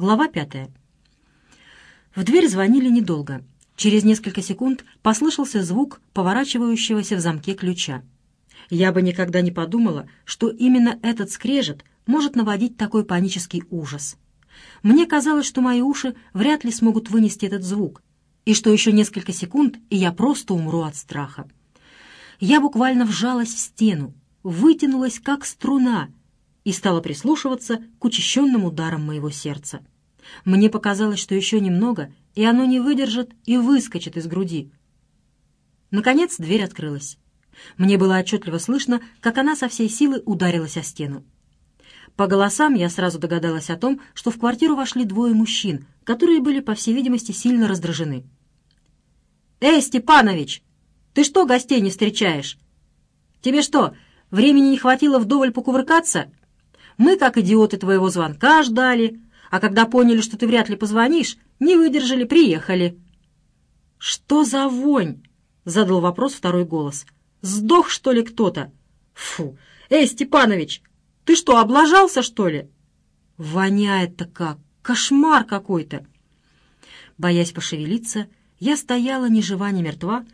Глава пятая. В дверь звонили недолго. Через несколько секунд послышался звук поворачивающегося в замке ключа. Я бы никогда не подумала, что именно этот скрежет может наводить такой панический ужас. Мне казалось, что мои уши вряд ли смогут вынести этот звук, и что еще несколько секунд, и я просто умру от страха. Я буквально вжалась в стену, вытянулась как струна и стала прислушиваться к учащенным ударам моего сердца. Мне показалось, что еще немного, и оно не выдержит и выскочит из груди. Наконец дверь открылась. Мне было отчетливо слышно, как она со всей силы ударилась о стену. По голосам я сразу догадалась о том, что в квартиру вошли двое мужчин, которые были, по всей видимости, сильно раздражены. «Эй, Степанович, ты что гостей не встречаешь? Тебе что, времени не хватило вдоволь покувыркаться? Мы, как идиоты, твоего звонка ждали, а когда поняли, что ты вряд ли позвонишь, не выдержали, приехали». «Что за вонь?» — задал вопрос второй голос. «Сдох, что ли, кто-то?» «Фу! Эй, Степанович, ты что, облажался, что ли?» «Воняет-то как! Кошмар какой-то!» Боясь пошевелиться, я стояла ни жива, ни мертва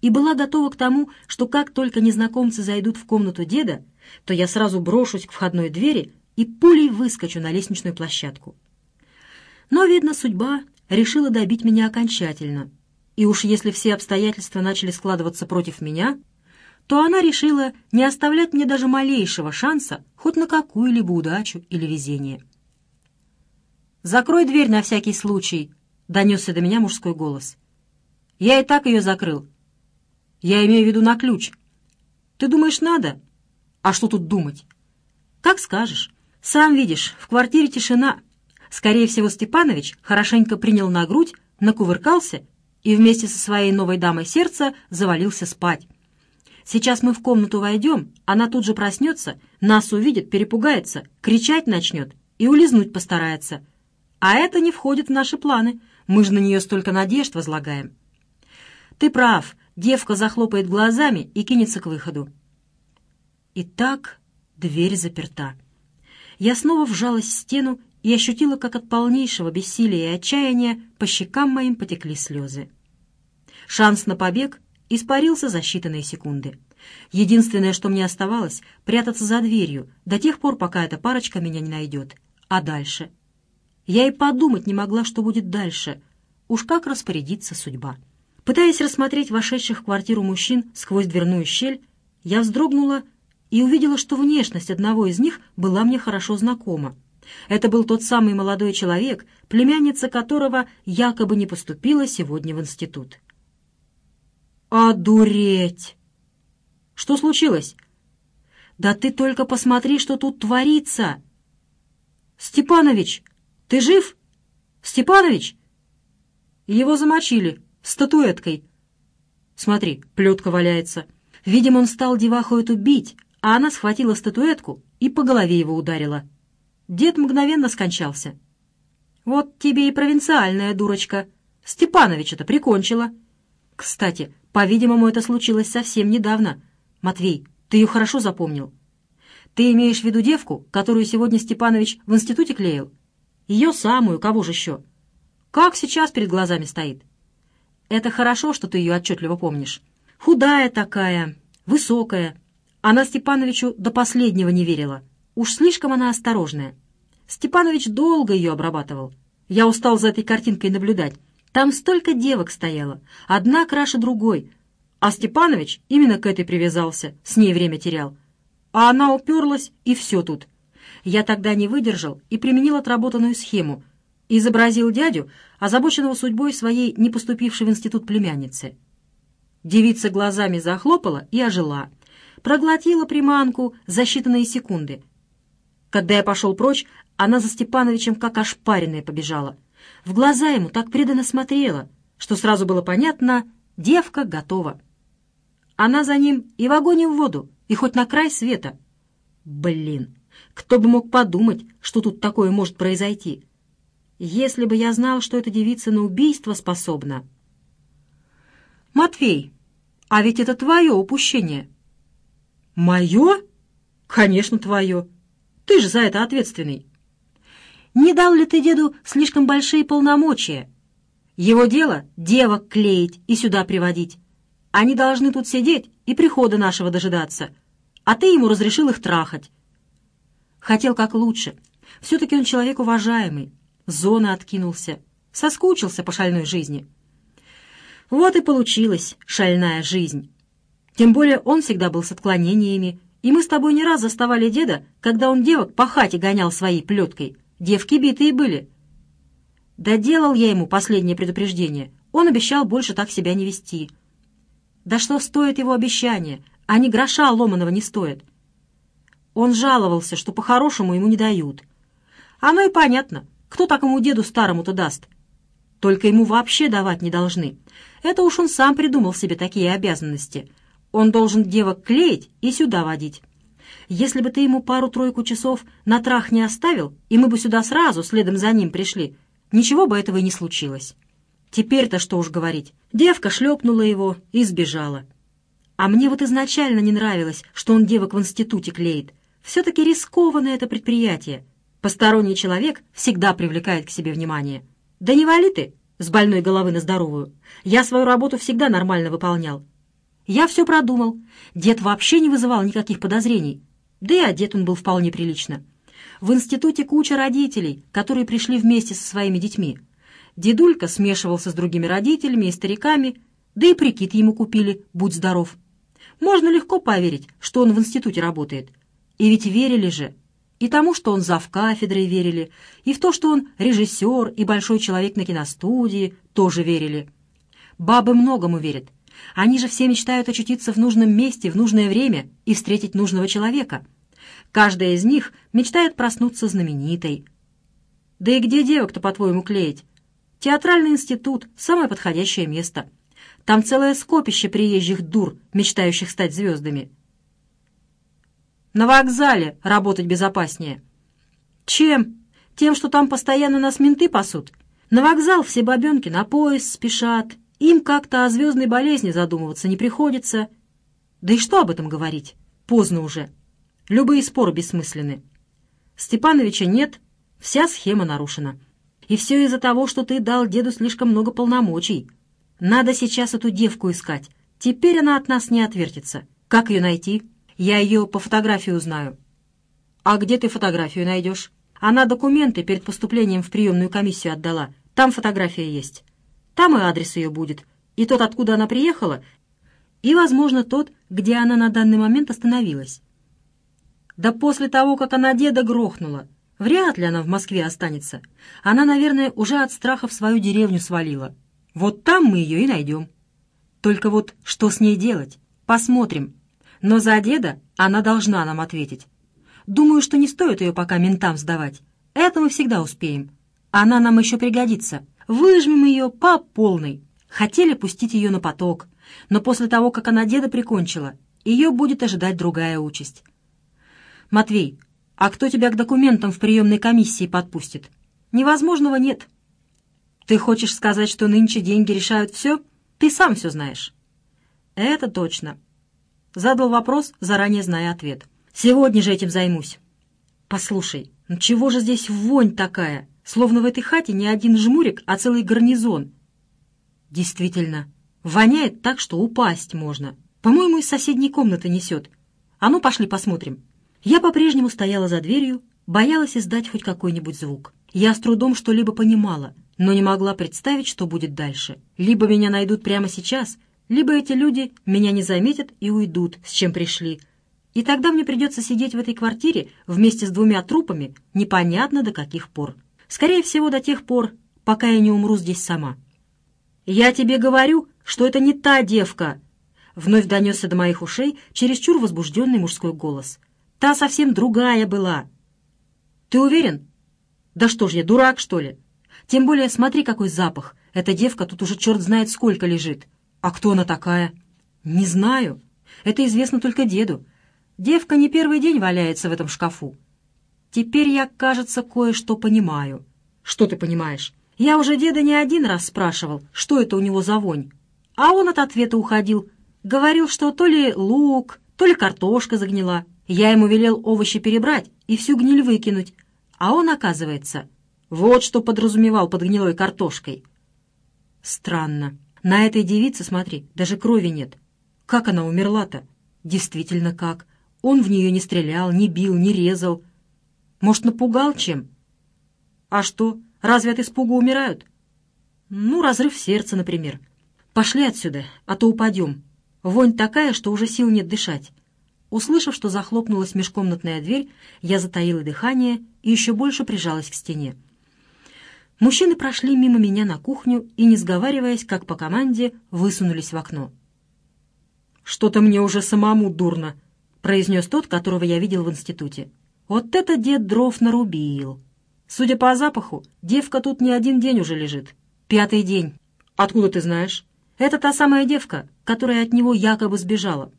и была готова к тому, что как только незнакомцы зайдут в комнату деда, то я сразу брошусь к входной двери и пулей выскочу на лестничную площадку. Но, видно, судьба решила добить меня окончательно, и уж если все обстоятельства начали складываться против меня, то она решила не оставлять мне даже малейшего шанса хоть на какую-либо удачу или везение. «Закрой дверь на всякий случай», — донесся до меня мужской голос. «Я и так ее закрыл. Я имею в виду на ключ. Ты думаешь, надо? А что тут думать? Как скажешь. Сам видишь, в квартире тишина. Скорее всего, Степанович хорошенько принял на грудь, накувыркался и вместе со своей новой дамой сердца завалился спать. Сейчас мы в комнату войдем, она тут же проснется, нас увидит, перепугается, кричать начнет и улизнуть постарается. А это не входит в наши планы. Мы же на нее столько надежд возлагаем. Ты прав, девка захлопает глазами и кинется к выходу. Итак, дверь заперта. Я снова вжалась в стену и ощутила, как от полнейшего бессилия и отчаяния по щекам моим потекли слезы. Шанс на побег испарился за считанные секунды. Единственное, что мне оставалось, прятаться за дверью до тех пор, пока эта парочка меня не найдет. А дальше? Я и подумать не могла, что будет дальше. Уж как распорядится судьба. Пытаясь рассмотреть вошедших в квартиру мужчин сквозь дверную щель, я вздрогнула и увидела, что внешность одного из них была мне хорошо знакома. Это был тот самый молодой человек, племянница которого якобы не поступила сегодня в институт. «Одуреть!» «Что случилось?» «Да ты только посмотри, что тут творится!» «Степанович, ты жив? Степанович?» «Его замочили статуэткой. Смотри, плетка валяется. Видимо, он стал деваху эту бить, а она схватила статуэтку и по голове его ударила. Дед мгновенно скончался. Вот тебе и провинциальная дурочка. Степановича-то прикончила. Кстати, по-видимому, это случилось совсем недавно. Матвей, ты ее хорошо запомнил? Ты имеешь в виду девку, которую сегодня Степанович в институте клеил? Ее самую, кого же еще? Как сейчас перед глазами стоит? Это хорошо, что ты ее отчетливо помнишь. Худая такая, высокая. Она Степановичу до последнего не верила. Уж слишком она осторожная. Степанович долго ее обрабатывал. Я устал за этой картинкой наблюдать. Там столько девок стояло, одна краше другой. А Степанович именно к этой привязался, с ней время терял. А она уперлась, и все тут. Я тогда не выдержал и применил отработанную схему. Изобразил дядю, озабоченного судьбой своей не поступившей в институт племянницы. Девица глазами захлопала и ожила. Проглотила приманку за считанные секунды. Когда я пошел прочь, она за Степановичем как ошпаренная побежала. В глаза ему так преданно смотрела, что сразу было понятно, девка готова. Она за ним и в огонь и в воду, и хоть на край света. Блин, кто бы мог подумать, что тут такое может произойти? Если бы я знал, что эта девица на убийство способна. Матвей, а ведь это твое упущение. Мое? Конечно, твое. Ты же за это ответственный. не дал ли ты деду слишком большие полномочия? Его дело — девок клеить и сюда приводить. Они должны тут сидеть и прихода нашего дожидаться, а ты ему разрешил их трахать. Хотел как лучше. Все-таки он человек уважаемый. Зона откинулся. Соскучился по шальной жизни. Вот и получилась шальная жизнь. Тем более он всегда был с отклонениями, и мы с тобой не раз заставали деда, когда он девок по хате гонял своей плеткой. Девки битые были. Доделал я ему последнее предупреждение. Он обещал больше так себя не вести. Да что стоит его обещание? Они гроша ломаного не стоят. Он жаловался, что по-хорошему ему не дают. Оно и понятно, кто такому деду старому-то даст. Только ему вообще давать не должны. Это уж он сам придумал себе такие обязанности. Он должен девок клеить и сюда водить. Если бы ты ему пару-тройку часов на трах не оставил, и мы бы сюда сразу, следом за ним пришли, ничего бы этого и не случилось. Теперь-то что уж говорить. Девка шлепнула его и сбежала. А мне вот изначально не нравилось, что он девок в институте клеит. Все-таки рискованное это предприятие. Посторонний человек всегда привлекает к себе внимание. Да не вали ты с больной головы на здоровую. Я свою работу всегда нормально выполнял. Я все продумал. Дед вообще не вызывал никаких подозрений. Да и одет он был вполне прилично. В институте куча родителей, которые пришли вместе со своими детьми. Дедулька смешивался с другими родителями и стариками, да и прикид ему купили, будь здоров. Можно легко поверить, что он в институте работает. И ведь верили же. И тому, что он зав кафедрой верили, и в то, что он режиссер и большой человек на киностудии, тоже верили. Бабы многому верят. Они же все мечтают очутиться в нужном месте в нужное время и встретить нужного человека. Каждая из них мечтает проснуться знаменитой. Да и где девок-то, по-твоему, клеить? Театральный институт — самое подходящее место. Там целое скопище приезжих дур, мечтающих стать звездами. На вокзале работать безопаснее. Чем? Тем, что там постоянно нас менты пасут. На вокзал все бабенки на поезд спешат. Им как-то о звездной болезни задумываться не приходится. Да и что об этом говорить? Поздно уже. Любые споры бессмысленны. Степановича нет, вся схема нарушена. И все из-за того, что ты дал деду слишком много полномочий. Надо сейчас эту девку искать. Теперь она от нас не отвертится. Как ее найти?» Я ее по фотографии узнаю». «А где ты фотографию найдешь?» «Она документы перед поступлением в приемную комиссию отдала. Там фотография есть. Там и адрес ее будет. И тот, откуда она приехала, и, возможно, тот, где она на данный момент остановилась. Да после того, как она деда грохнула, вряд ли она в Москве останется. Она, наверное, уже от страха в свою деревню свалила. Вот там мы ее и найдем. Только вот что с ней делать? Посмотрим, но за деда она должна нам ответить. Думаю, что не стоит ее пока ментам сдавать. Это мы всегда успеем. Она нам еще пригодится. Выжмем ее по полной. Хотели пустить ее на поток, но после того, как она деда прикончила, ее будет ожидать другая участь. Матвей, а кто тебя к документам в приемной комиссии подпустит? Невозможного нет. Ты хочешь сказать, что нынче деньги решают все? Ты сам все знаешь. Это точно. Задал вопрос, заранее зная ответ. «Сегодня же этим займусь». «Послушай, ну чего же здесь вонь такая? Словно в этой хате не один жмурик, а целый гарнизон». «Действительно, воняет так, что упасть можно. По-моему, из соседней комнаты несет. А ну, пошли посмотрим». Я по-прежнему стояла за дверью, боялась издать хоть какой-нибудь звук. Я с трудом что-либо понимала, но не могла представить, что будет дальше. Либо меня найдут прямо сейчас — либо эти люди меня не заметят и уйдут, с чем пришли. И тогда мне придется сидеть в этой квартире вместе с двумя трупами непонятно до каких пор. Скорее всего, до тех пор, пока я не умру здесь сама. «Я тебе говорю, что это не та девка!» Вновь донесся до моих ушей чересчур возбужденный мужской голос. «Та совсем другая была!» «Ты уверен?» «Да что ж я, дурак, что ли?» «Тем более, смотри, какой запах! Эта девка тут уже черт знает сколько лежит!» «А кто она такая?» «Не знаю. Это известно только деду. Девка не первый день валяется в этом шкафу. Теперь я, кажется, кое-что понимаю». «Что ты понимаешь?» «Я уже деда не один раз спрашивал, что это у него за вонь. А он от ответа уходил. Говорил, что то ли лук, то ли картошка загнила. Я ему велел овощи перебрать и всю гниль выкинуть. А он, оказывается, Вот что подразумевал под гнилой картошкой. Странно. На этой девице, смотри, даже крови нет. Как она умерла-то? Действительно как. Он в нее не стрелял, не бил, не резал. Может, напугал чем? А что, разве от испуга умирают? Ну, разрыв сердца, например. Пошли отсюда, а то упадем. Вонь такая, что уже сил нет дышать. Услышав, что захлопнулась межкомнатная дверь, я затаила дыхание и еще больше прижалась к стене. Мужчины прошли мимо меня на кухню и, не сговариваясь, как по команде, высунулись в окно. «Что-то мне уже самому дурно», — произнес тот, которого я видел в институте. «Вот это дед дров нарубил. Судя по запаху, девка тут не один день уже лежит. Пятый день. Откуда ты знаешь?» «Это та самая девка, которая от него якобы сбежала.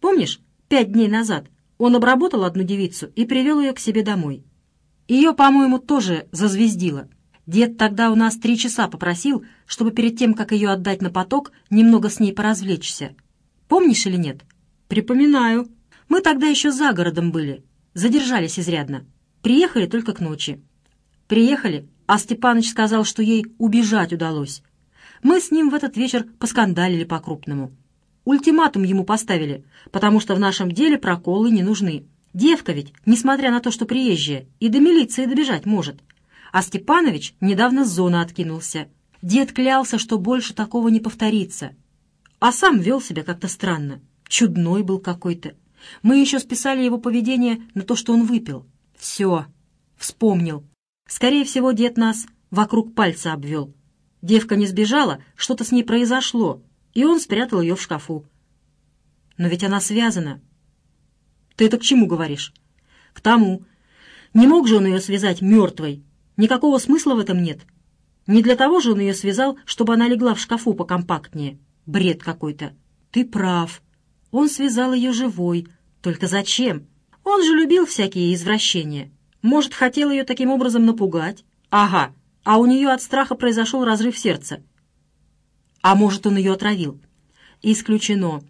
Помнишь, пять дней назад он обработал одну девицу и привел ее к себе домой. Ее, по-моему, тоже зазвездило». Дед тогда у нас три часа попросил, чтобы перед тем, как ее отдать на поток, немного с ней поразвлечься. Помнишь или нет? Припоминаю. Мы тогда еще за городом были. Задержались изрядно. Приехали только к ночи. Приехали, а Степаныч сказал, что ей убежать удалось. Мы с ним в этот вечер поскандалили по-крупному. Ультиматум ему поставили, потому что в нашем деле проколы не нужны. Девка ведь, несмотря на то, что приезжая, и до милиции добежать может а Степанович недавно с зоны откинулся. Дед клялся, что больше такого не повторится. А сам вел себя как-то странно. Чудной был какой-то. Мы еще списали его поведение на то, что он выпил. Все. Вспомнил. Скорее всего, дед нас вокруг пальца обвел. Девка не сбежала, что-то с ней произошло, и он спрятал ее в шкафу. Но ведь она связана. Ты это к чему говоришь? К тому. Не мог же он ее связать мертвой, Никакого смысла в этом нет. Не для того же он ее связал, чтобы она легла в шкафу покомпактнее. Бред какой-то. Ты прав. Он связал ее живой. Только зачем? Он же любил всякие извращения. Может, хотел ее таким образом напугать? Ага. А у нее от страха произошел разрыв сердца. А может, он ее отравил? Исключено.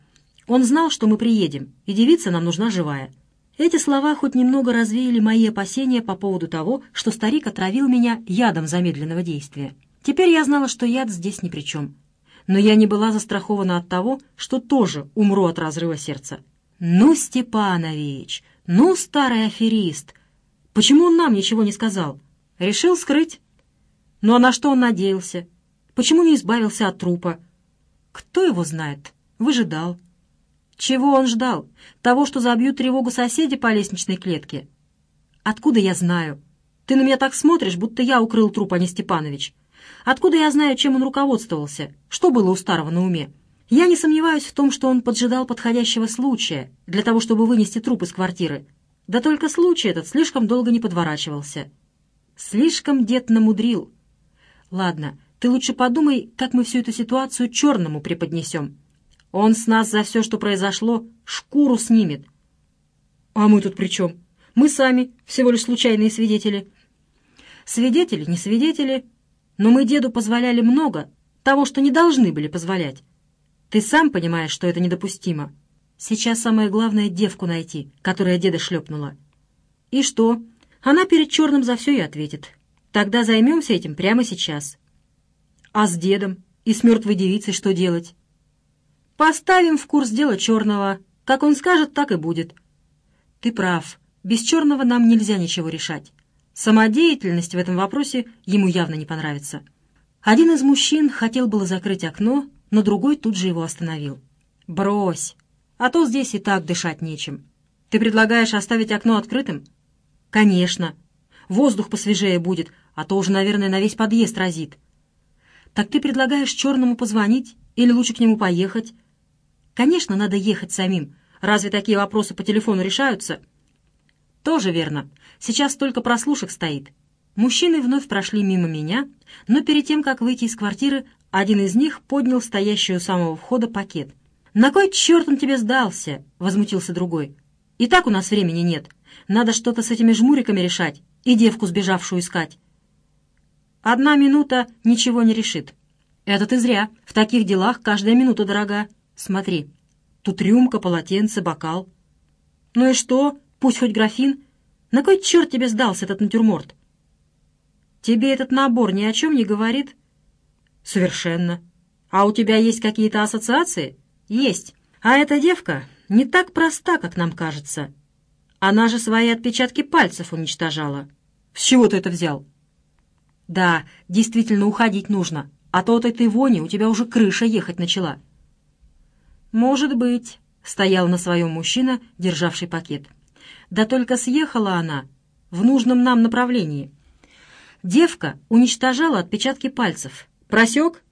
Он знал, что мы приедем, и девица нам нужна живая. Эти слова хоть немного развеяли мои опасения по поводу того, что старик отравил меня ядом замедленного действия. Теперь я знала, что яд здесь ни при чем. Но я не была застрахована от того, что тоже умру от разрыва сердца. «Ну, Степанович! Ну, старый аферист! Почему он нам ничего не сказал? Решил скрыть? Ну, а на что он надеялся? Почему не избавился от трупа? Кто его знает? Выжидал. Чего он ждал? Того, что забьют тревогу соседи по лестничной клетке? Откуда я знаю? Ты на меня так смотришь, будто я укрыл труп, а не Степанович. Откуда я знаю, чем он руководствовался? Что было у старого на уме? Я не сомневаюсь в том, что он поджидал подходящего случая для того, чтобы вынести труп из квартиры. Да только случай этот слишком долго не подворачивался. Слишком дед намудрил. Ладно, ты лучше подумай, как мы всю эту ситуацию черному преподнесем. Он с нас за все, что произошло, шкуру снимет. А мы тут при чем? Мы сами всего лишь случайные свидетели. Свидетели, не свидетели, но мы деду позволяли много того, что не должны были позволять. Ты сам понимаешь, что это недопустимо. Сейчас самое главное — девку найти, которая деда шлепнула. И что? Она перед черным за все и ответит. Тогда займемся этим прямо сейчас. А с дедом и с мертвой девицей что делать? Поставим в курс дела черного. Как он скажет, так и будет. Ты прав. Без черного нам нельзя ничего решать. Самодеятельность в этом вопросе ему явно не понравится. Один из мужчин хотел было закрыть окно, но другой тут же его остановил. «Брось, а то здесь и так дышать нечем. Ты предлагаешь оставить окно открытым?» «Конечно. Воздух посвежее будет, а то уже, наверное, на весь подъезд разит». «Так ты предлагаешь черному позвонить или лучше к нему поехать?» Конечно, надо ехать самим. Разве такие вопросы по телефону решаются? Тоже верно. Сейчас только прослушек стоит. Мужчины вновь прошли мимо меня, но перед тем, как выйти из квартиры, один из них поднял стоящий у самого входа пакет. «На кой черт он тебе сдался?» — возмутился другой. «И так у нас времени нет. Надо что-то с этими жмуриками решать и девку сбежавшую искать». «Одна минута ничего не решит». «Это ты зря. В таких делах каждая минута дорога. Смотри, тут рюмка, полотенце, бокал. Ну и что? Пусть хоть графин. На кой черт тебе сдался этот натюрморт? тебе этот набор ни о чем не говорит?» «Совершенно. А у тебя есть какие-то ассоциации?» «Есть. А эта девка не так проста, как нам кажется. Она же свои отпечатки пальцев уничтожала. С чего ты это взял?» «Да, действительно уходить нужно, а то от этой вони у тебя уже крыша ехать начала». «Может быть», — стоял на своем мужчина, державший пакет. «Да только съехала она в нужном нам направлении. Девка уничтожала отпечатки пальцев. Просек?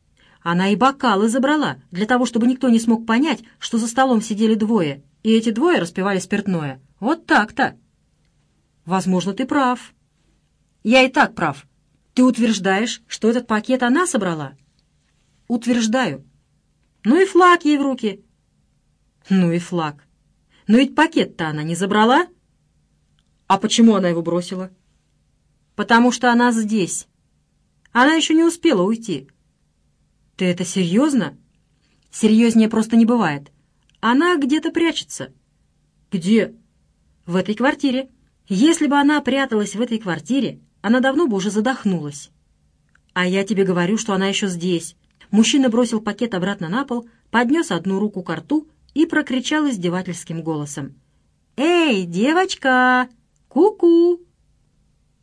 Она и бокалы забрала, для того, чтобы никто не смог понять, что за столом сидели двое, и эти двое распивали спиртное. Вот так-то. Возможно, ты прав. Я и так прав. Ты утверждаешь, что этот пакет она собрала? Утверждаю. Ну и флаг ей в руки. Ну и флаг. Но ведь пакет-то она не забрала. А почему она его бросила? Потому что она здесь. Она еще не успела уйти. «Ты это серьезно?» «Серьезнее просто не бывает. Она где-то прячется». «Где?» «В этой квартире. Если бы она пряталась в этой квартире, она давно бы уже задохнулась». «А я тебе говорю, что она еще здесь». Мужчина бросил пакет обратно на пол, поднес одну руку к рту и прокричал издевательским голосом. «Эй, девочка! Ку-ку!»